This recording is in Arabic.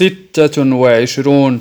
ستة وعشرون